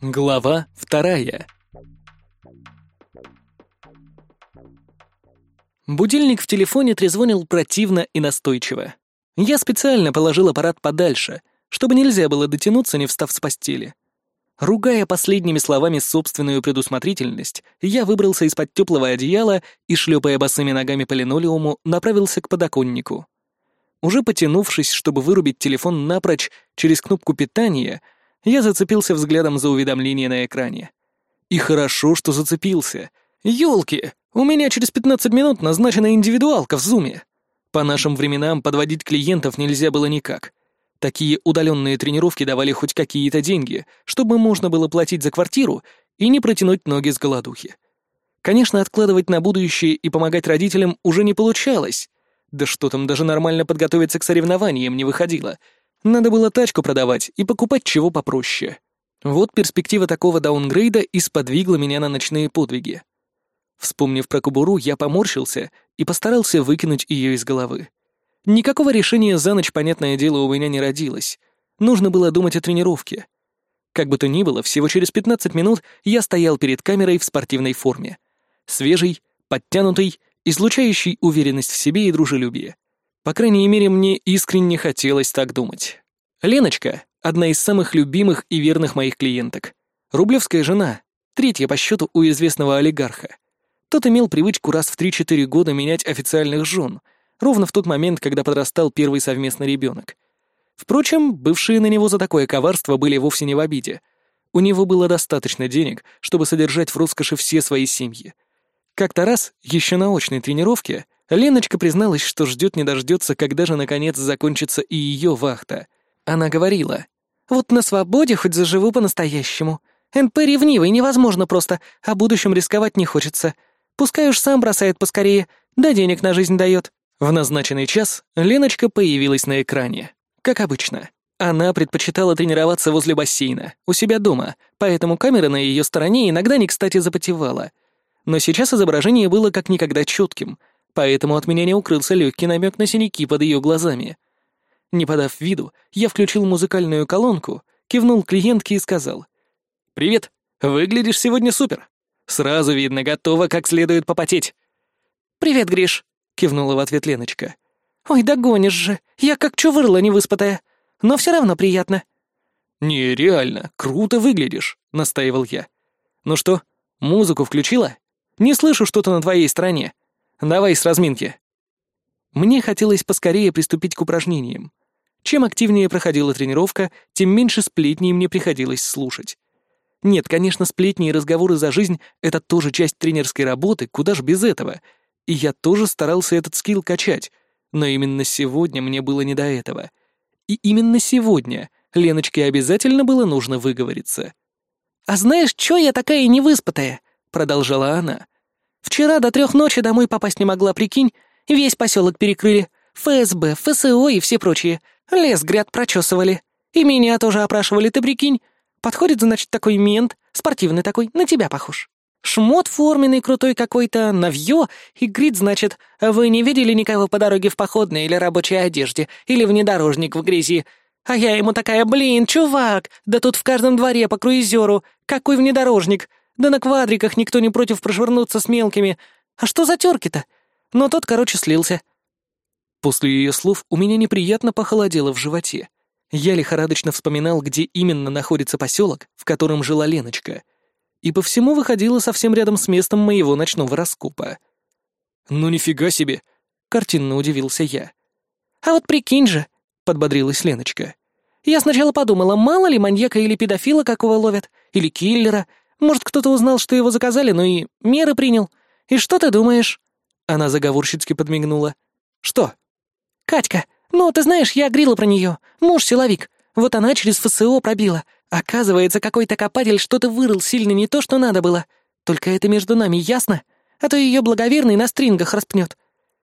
Глава вторая. Будильник в телефоне трезвонил противно и настойчиво. Я специально положил аппарат подальше, чтобы нельзя было дотянуться, не встав с постели. Ругая последними словами собственную предусмотрительность, я выбрался из-под теплого одеяла и, шлепая босыми ногами по линолеуму, направился к подоконнику. Уже потянувшись, чтобы вырубить телефон напрочь через кнопку питания, я зацепился взглядом за уведомление на экране. И хорошо, что зацепился. Ёлки! У меня через 15 минут назначена индивидуалка в зуме. По нашим временам подводить клиентов нельзя было никак. Такие удаленные тренировки давали хоть какие-то деньги, чтобы можно было платить за квартиру и не протянуть ноги с голодухи. Конечно, откладывать на будущее и помогать родителям уже не получалось. Да что там, даже нормально подготовиться к соревнованиям не выходило. Надо было тачку продавать и покупать чего попроще. Вот перспектива такого даунгрейда и сподвигла меня на ночные подвиги. Вспомнив про кубуру, я поморщился и постарался выкинуть ее из головы. Никакого решения за ночь, понятное дело, у меня не родилось. Нужно было думать о тренировке. Как бы то ни было, всего через 15 минут я стоял перед камерой в спортивной форме. Свежий, подтянутый, излучающий уверенность в себе и дружелюбие. По крайней мере, мне искренне хотелось так думать. Леночка — одна из самых любимых и верных моих клиенток. Рублевская жена, третья по счету у известного олигарха. Тот имел привычку раз в 3-4 года менять официальных жен — ровно в тот момент, когда подрастал первый совместный ребенок. Впрочем, бывшие на него за такое коварство были вовсе не в обиде. У него было достаточно денег, чтобы содержать в роскоши все свои семьи. Как-то раз, еще на очной тренировке, Леночка призналась, что ждет не дождется, когда же наконец закончится и ее вахта. Она говорила, «Вот на свободе хоть заживу по-настоящему. НП ревнивый, невозможно просто, а будущем рисковать не хочется. Пускай уж сам бросает поскорее, да денег на жизнь дает. В назначенный час Леночка появилась на экране. Как обычно. Она предпочитала тренироваться возле бассейна, у себя дома, поэтому камера на ее стороне иногда не кстати запотевала. Но сейчас изображение было как никогда четким, поэтому от меня не укрылся легкий намек на синяки под ее глазами. Не подав виду, я включил музыкальную колонку, кивнул клиентке и сказал. «Привет, выглядишь сегодня супер. Сразу видно, готова как следует попотеть». «Привет, Гриш», — кивнула в ответ Леночка. «Ой, догонишь же! Я как чувырла невыспатая. Но все равно приятно». «Не, реально, круто выглядишь», — настаивал я. «Ну что, музыку включила? Не слышу что-то на твоей стороне. Давай с разминки». Мне хотелось поскорее приступить к упражнениям. Чем активнее проходила тренировка, тем меньше сплетней мне приходилось слушать. Нет, конечно, сплетни и разговоры за жизнь — это тоже часть тренерской работы, куда ж без этого — и я тоже старался этот скилл качать, но именно сегодня мне было не до этого. И именно сегодня Леночке обязательно было нужно выговориться. «А знаешь, чё я такая невыспатая?» — продолжала она. «Вчера до трех ночи домой попасть не могла, прикинь. Весь поселок перекрыли. ФСБ, ФСО и все прочие. Лес, гряд прочесывали. И меня тоже опрашивали, ты прикинь. Подходит, значит, такой мент, спортивный такой, на тебя похож. Шмот форменный крутой какой-то, навье, и грит, значит, вы не видели никого по дороге в походной или рабочей одежде, или внедорожник в грязи? А я ему такая, блин, чувак, да тут в каждом дворе по круизеру, какой внедорожник, да на квадриках никто не против прошвырнуться с мелкими. А что за терки-то? Но тот, короче, слился. После ее слов у меня неприятно похолодело в животе. Я лихорадочно вспоминал, где именно находится поселок, в котором жила Леночка — и по всему выходила совсем рядом с местом моего ночного раскупа. «Ну нифига себе!» — картинно удивился я. «А вот прикинь же!» — подбодрилась Леночка. «Я сначала подумала, мало ли маньяка или педофила какого ловят, или киллера. Может, кто-то узнал, что его заказали, но и меры принял. И что ты думаешь?» Она заговорщицки подмигнула. «Что?» «Катька, ну, ты знаешь, я грила про нее. Муж-силовик. Вот она через ФСО пробила. Оказывается, какой-то копатель что-то вырыл сильно не то, что надо было. Только это между нами, ясно? А то ее благоверный на стрингах распнет.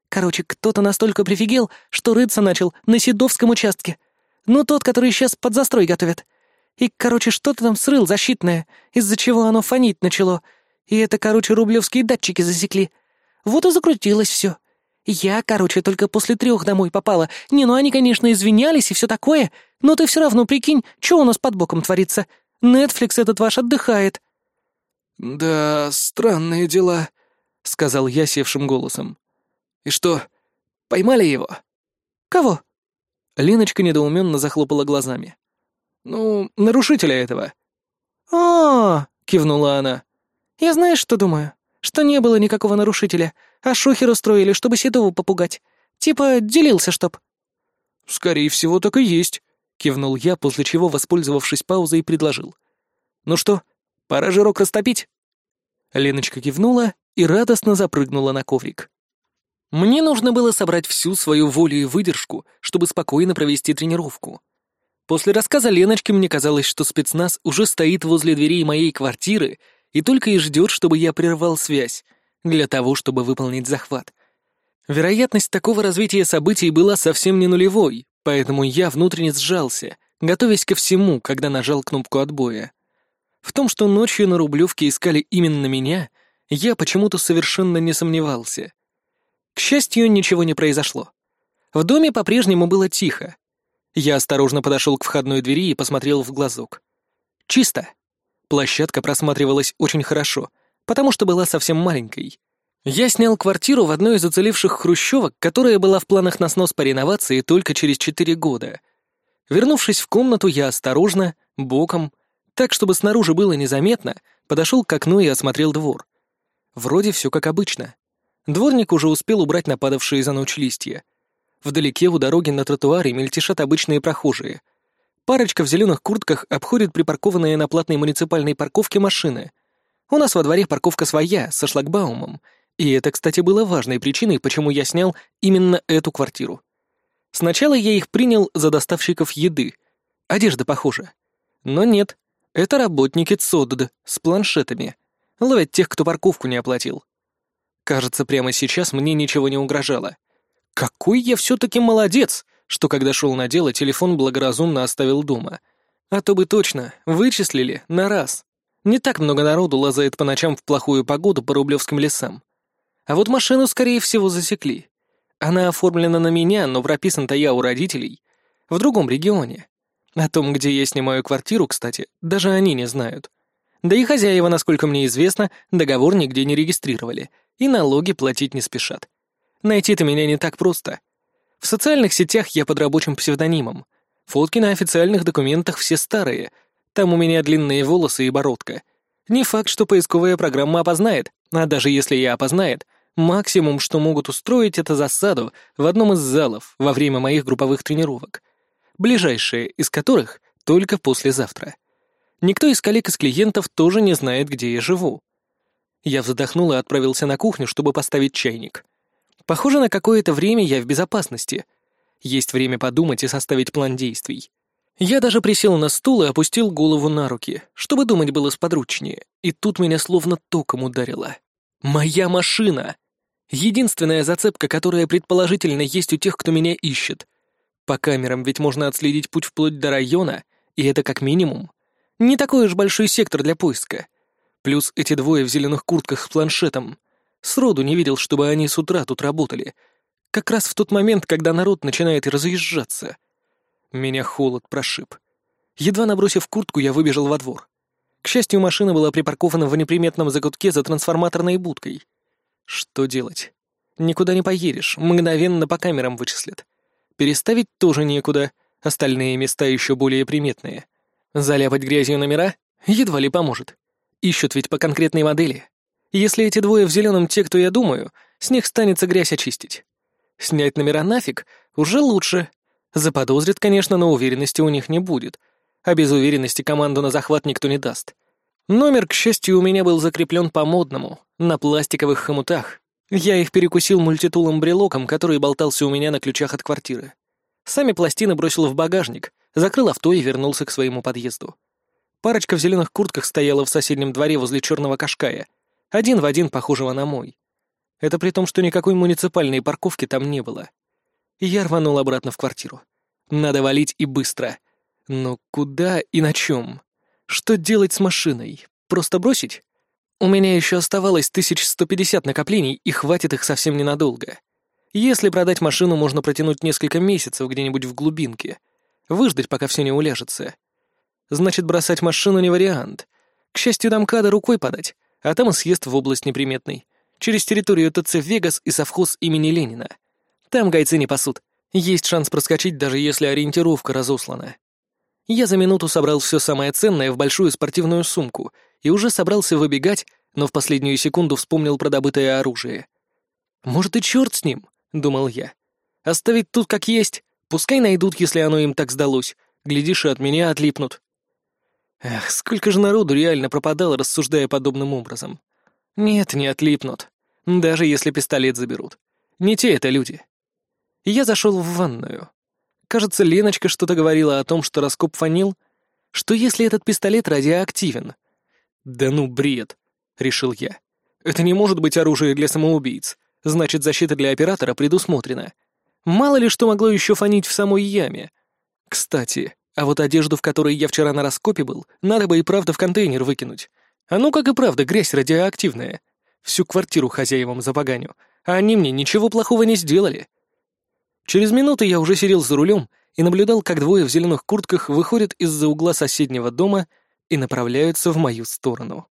Короче, кто-то настолько прифигел, что рыться начал на Седовском участке. Ну, тот, который сейчас под застрой готовят. И, короче, что-то там срыл защитное, из-за чего оно фонить начало. И это, короче, рублевские датчики засекли. Вот и закрутилось все. Я, короче, только после трех домой попала. Не, ну они, конечно, извинялись и все такое, но ты все равно прикинь, что у нас под боком творится. Нетфликс этот ваш отдыхает». «Да, странные дела», — сказал я севшим голосом. «И что, поймали его?» «Кого?» Леночка недоуменно захлопала глазами. «Ну, нарушителя этого». «А-а-а!» кивнула она. «Я знаешь, что думаю? Что не было никакого нарушителя, а шухер устроили, чтобы Седову попугать. Типа, делился чтоб». «Скорее всего, так и есть», — кивнул я, после чего, воспользовавшись паузой, предложил. «Ну что, пора жирок растопить?» Леночка кивнула и радостно запрыгнула на коврик. Мне нужно было собрать всю свою волю и выдержку, чтобы спокойно провести тренировку. После рассказа Леночки мне казалось, что спецназ уже стоит возле дверей моей квартиры и только и ждет, чтобы я прервал связь, для того, чтобы выполнить захват. Вероятность такого развития событий была совсем не нулевой, поэтому я внутренне сжался, готовясь ко всему, когда нажал кнопку отбоя. В том, что ночью на Рублевке искали именно меня, я почему-то совершенно не сомневался. К счастью, ничего не произошло. В доме по-прежнему было тихо. Я осторожно подошел к входной двери и посмотрел в глазок. Чисто. Площадка просматривалась очень хорошо, потому что была совсем маленькой. Я снял квартиру в одной из уцелевших хрущевок, которая была в планах на снос по реновации только через четыре года. Вернувшись в комнату, я осторожно, боком, так, чтобы снаружи было незаметно, подошел к окну и осмотрел двор. Вроде все как обычно. Дворник уже успел убрать нападавшие за ночь листья. Вдалеке у дороги на тротуаре мельтешат обычные прохожие. Парочка в зеленых куртках обходит припаркованные на платной муниципальной парковке машины. У нас во дворе парковка своя, со шлагбаумом. И это, кстати, было важной причиной, почему я снял именно эту квартиру. Сначала я их принял за доставщиков еды. Одежда похожа. Но нет, это работники ЦОДД с планшетами. Ловят тех, кто парковку не оплатил. Кажется, прямо сейчас мне ничего не угрожало. Какой я все-таки молодец! что когда шел на дело, телефон благоразумно оставил дома. А то бы точно, вычислили на раз. Не так много народу лазает по ночам в плохую погоду по рублевским лесам. А вот машину, скорее всего, засекли. Она оформлена на меня, но прописан-то я у родителей. В другом регионе. О том, где я снимаю квартиру, кстати, даже они не знают. Да и хозяева, насколько мне известно, договор нигде не регистрировали, и налоги платить не спешат. Найти-то меня не так просто. В социальных сетях я под рабочим псевдонимом. Фотки на официальных документах все старые. Там у меня длинные волосы и бородка. Не факт, что поисковая программа опознает, а даже если и опознает, максимум, что могут устроить, это засаду в одном из залов во время моих групповых тренировок. Ближайшие из которых только послезавтра. Никто из коллег из клиентов тоже не знает, где я живу. Я вздохнул и отправился на кухню, чтобы поставить чайник. Похоже, на какое-то время я в безопасности. Есть время подумать и составить план действий. Я даже присел на стул и опустил голову на руки, чтобы думать было сподручнее, и тут меня словно током ударило. Моя машина! Единственная зацепка, которая предположительно есть у тех, кто меня ищет. По камерам ведь можно отследить путь вплоть до района, и это как минимум. Не такой уж большой сектор для поиска. Плюс эти двое в зеленых куртках с планшетом — Сроду не видел, чтобы они с утра тут работали. Как раз в тот момент, когда народ начинает разъезжаться. Меня холод прошиб. Едва набросив куртку, я выбежал во двор. К счастью, машина была припаркована в неприметном закутке за трансформаторной будкой. Что делать? Никуда не поедешь, мгновенно по камерам вычислят. Переставить тоже некуда, остальные места еще более приметные. Заляпать грязью номера едва ли поможет. Ищут ведь по конкретной модели. Если эти двое в зеленом те, кто я думаю, с них станется грязь очистить. Снять номера нафиг уже лучше. Заподозрят, конечно, но уверенности у них не будет. А без уверенности команду на захват никто не даст. Номер, к счастью, у меня был закреплен по-модному, на пластиковых хомутах. Я их перекусил мультитулом-брелоком, который болтался у меня на ключах от квартиры. Сами пластины бросил в багажник, закрыл авто и вернулся к своему подъезду. Парочка в зеленых куртках стояла в соседнем дворе возле черного кашкая — один в один похожего на мой. Это при том, что никакой муниципальной парковки там не было. Я рванул обратно в квартиру. Надо валить и быстро. Но куда и на чем? Что делать с машиной? Просто бросить? У меня еще оставалось 1150 накоплений, и хватит их совсем ненадолго. Если продать машину, можно протянуть несколько месяцев где-нибудь в глубинке. Выждать, пока все не уляжется. Значит, бросать машину не вариант. К счастью, до МКАДа рукой подать, а там и съезд в область неприметной. Через территорию ТЦ «Вегас» и совхоз имени Ленина. Там гайцы не пасут. Есть шанс проскочить, даже если ориентировка разослана. Я за минуту собрал все самое ценное в большую спортивную сумку и уже собрался выбегать, но в последнюю секунду вспомнил про добытое оружие. «Может, и черт с ним», — думал я. «Оставить тут как есть, пускай найдут, если оно им так сдалось. Глядишь, и от меня отлипнут». Эх, сколько же народу реально пропадало, рассуждая подобным образом. Нет, не отлипнут. Даже если пистолет заберут. Не те это люди. Я зашел в ванную. Кажется, Леночка что-то говорила о том, что раскоп фанил. Что если этот пистолет радиоактивен? Да ну, бред, решил я. Это не может быть оружие для самоубийц. Значит, защита для оператора предусмотрена. Мало ли что могло еще фонить в самой яме. Кстати, а вот одежду, в которой я вчера на раскопе был, надо бы и правда в контейнер выкинуть. А ну как и правда, грязь радиоактивная. Всю квартиру хозяевам запоганю, а они мне ничего плохого не сделали. Через минуту я уже сидел за рулем и наблюдал, как двое в зеленых куртках выходят из-за угла соседнего дома и направляются в мою сторону.